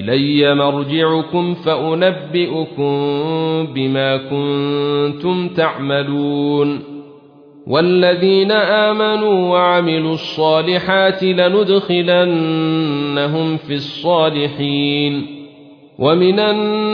إلي مرجعكم فأنبئكم بما كنتم تعملون. والذين آمنوا وعملوا الصالحات لندخلنهم في الصالحين. ومن الناس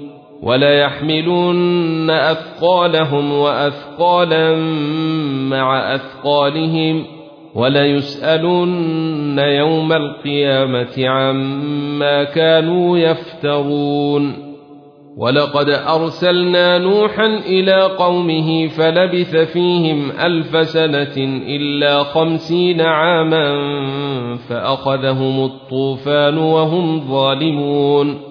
وليحملن أثقالهم وأثقالا مع أثقالهم وليسألن يوم القيامة عما كانوا يفترون ولقد أرسلنا نوحا إلى قومه فلبث فيهم ألف سنة إلا خمسين عاما فأخذهم الطوفان وهم ظالمون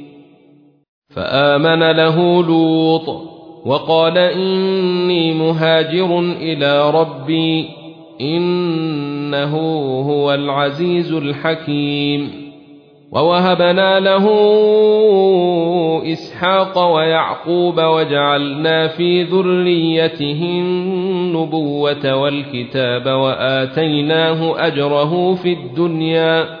فآمن له لوط وقال إني مهاجر إلى ربي إنه هو العزيز الحكيم ووهبنا له إسحاق ويعقوب وجعلنا في ذريته النبوة والكتاب وآتيناه أجره في الدنيا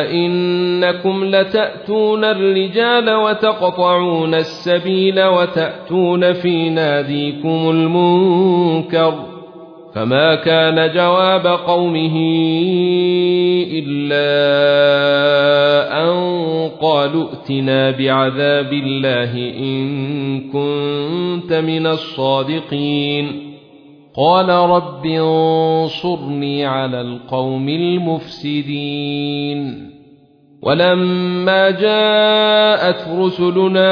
أئنكم لتأتون الرجال وتقطعون السبيل وتأتون في ناديكم المنكر فما كان جواب قومه إلا أن قالوا ائتنا بعذاب الله إن كنت من الصادقين قال رب انصرني على القوم المفسدين. ولما جاءت رسلنا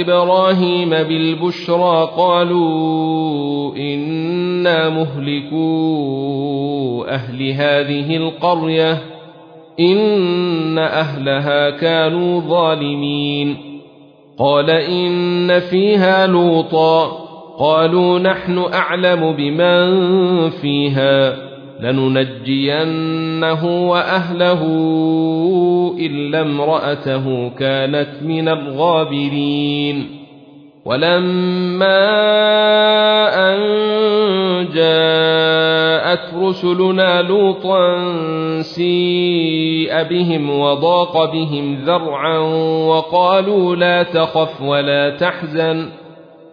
إبراهيم بالبشرى قالوا إنا مهلكو أهل هذه القرية إن أهلها كانوا ظالمين. قال إن فيها لوطا قالوا نحن أعلم بمن فيها لننجينه وأهله إلا امرأته كانت من الغابرين. ولما أن جاءت رسلنا لوطا سيء بهم وضاق بهم ذرعا وقالوا لا تخف ولا تحزن.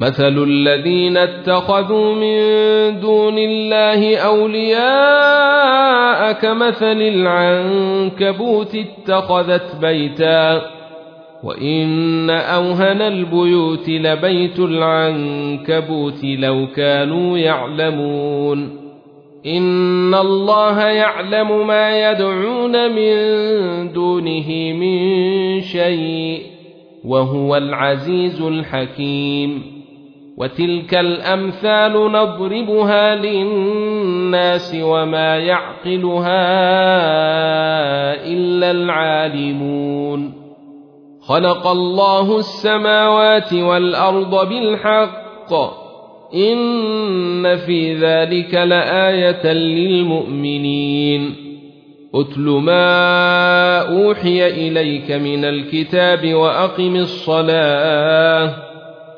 مثل الذين اتخذوا من دون الله أولياء كمثل العنكبوت اتخذت بيتا وإن أوهن البيوت لبيت العنكبوت لو كانوا يعلمون إن الله يعلم ما يدعون من دونه من شيء وهو العزيز الحكيم وتلك الأمثال نضربها للناس وما يعقلها إلا العالمون. خلق الله السماوات والأرض بالحق. إن في ذلك لآية للمؤمنين. اتل ما أوحي إليك من الكتاب وأقم الصلاة.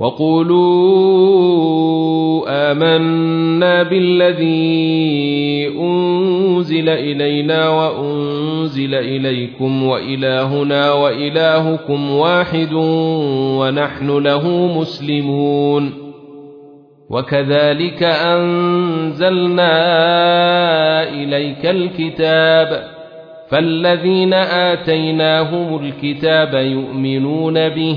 وقولوا آمنا بالذي أنزل إلينا وأنزل إليكم وإلهنا وإلهكم واحد ونحن له مسلمون وكذلك أنزلنا إليك الكتاب فالذين آتيناهم الكتاب يؤمنون به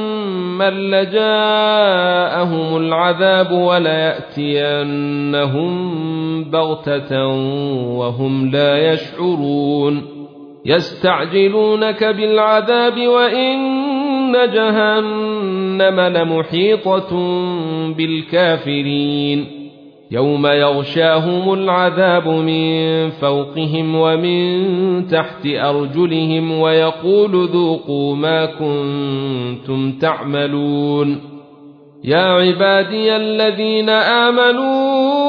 لجاءهم العذاب ولياتينهم بغته وهم لا يشعرون يستعجلونك بالعذاب وان جهنم لمحيطه بالكافرين يوم يغشاهم العذاب من فوقهم ومن تحت ارجلهم ويقول ذوقوا ما كنتم تعملون يا عبادي الذين امنوا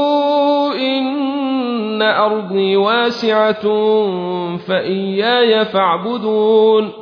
ان ارضي واسعه فاياي فاعبدون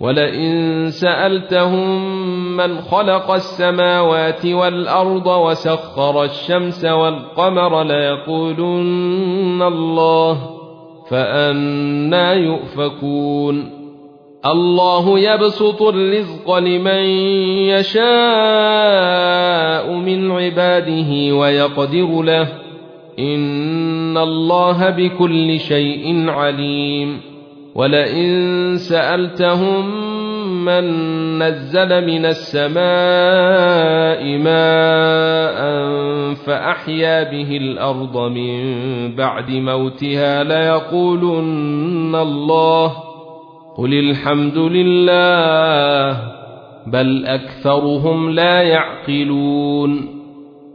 ولئن سألتهم من خلق السماوات والأرض وسخر الشمس والقمر ليقولن الله فأنا يؤفكون. الله يبسط الرزق لمن يشاء من عباده ويقدر له. إن الله بكل شيء عليم. ولئن سألتهم من نزل من السماء ماء فأحيا به الأرض من بعد موتها ليقولن الله قل الحمد لله بل أكثرهم لا يعقلون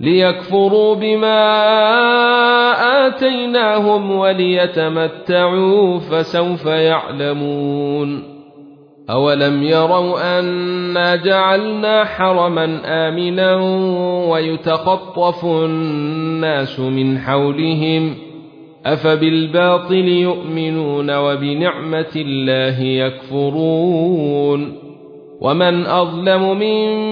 ليكفروا بما آتيناهم وليتمتعوا فسوف يعلمون. أولم يروا أنا جعلنا حرما آمنا ويتخطف الناس من حولهم أفبالباطل يؤمنون وبنعمة الله يكفرون. ومن أظلم ممن